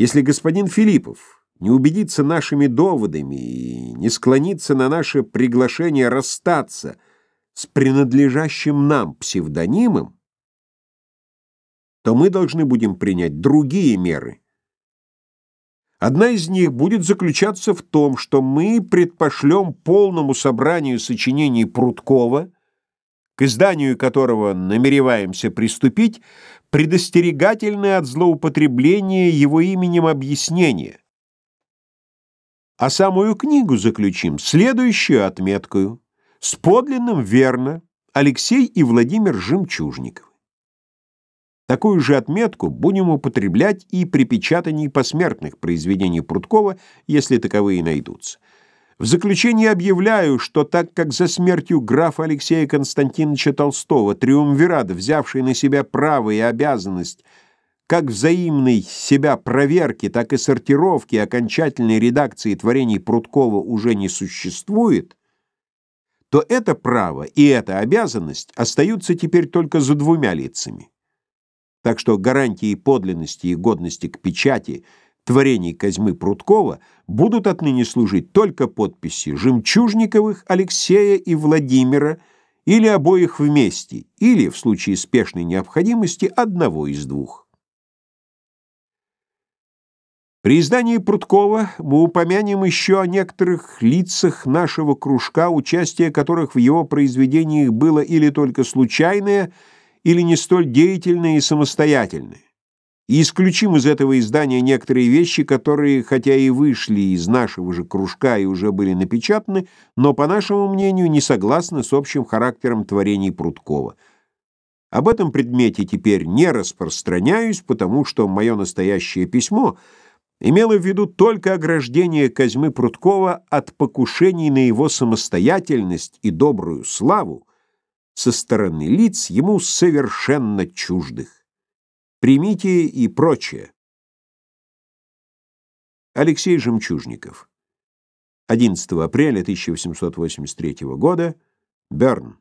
Если господин Филиппов не убедится нашими доводами и не склонится на наше приглашение расстаться с принадлежащим нам псевдонимом, то мы должны будем принять другие меры. Одна из них будет заключаться в том, что мы предпошлем полному собранию сочинений Прудкова, к изданию которого намереваемся приступить, предостерегательное от злоупотребления его именем объяснение. А самую книгу заключим следующую отметкою. С подлинным верно Алексей и Владимир Жемчужниковы. Такую же отметку будем употреблять и при печатании посмертных произведений Прудкова, если таковые найдутся. В заключение объявляю, что так как за смертью графа Алексея Константиновича Толстого триумвират, взявший на себя право и обязанность как взаимной себя проверки, так и сортировки окончательной редакции творений Прудкова уже не существует, то это право и эта обязанность остаются теперь только за двумя лицами. Так что гарантии подлинности и годности к печати творений Козьмы Прудкова будут отныне служить только подписи Жемчужниковых, Алексея и Владимира или обоих вместе, или, в случае спешной необходимости, одного из двух. При издании Прудкова мы упомянем еще о некоторых лицах нашего кружка, участие которых в его произведениях было или только случайное, или не столь деятельные и самостоятельные. И исключим из этого издания некоторые вещи, которые, хотя и вышли из нашего же кружка и уже были напечатаны, но, по нашему мнению, не согласны с общим характером творений Прудкова. Об этом предмете теперь не распространяюсь, потому что мое настоящее письмо имело в виду только ограждение Козьмы Прудкова от покушений на его самостоятельность и добрую славу, со стороны лиц ему совершенно чуждых. Примите и прочее. Алексей Жемчужников. 11 апреля 1883 года. Берн.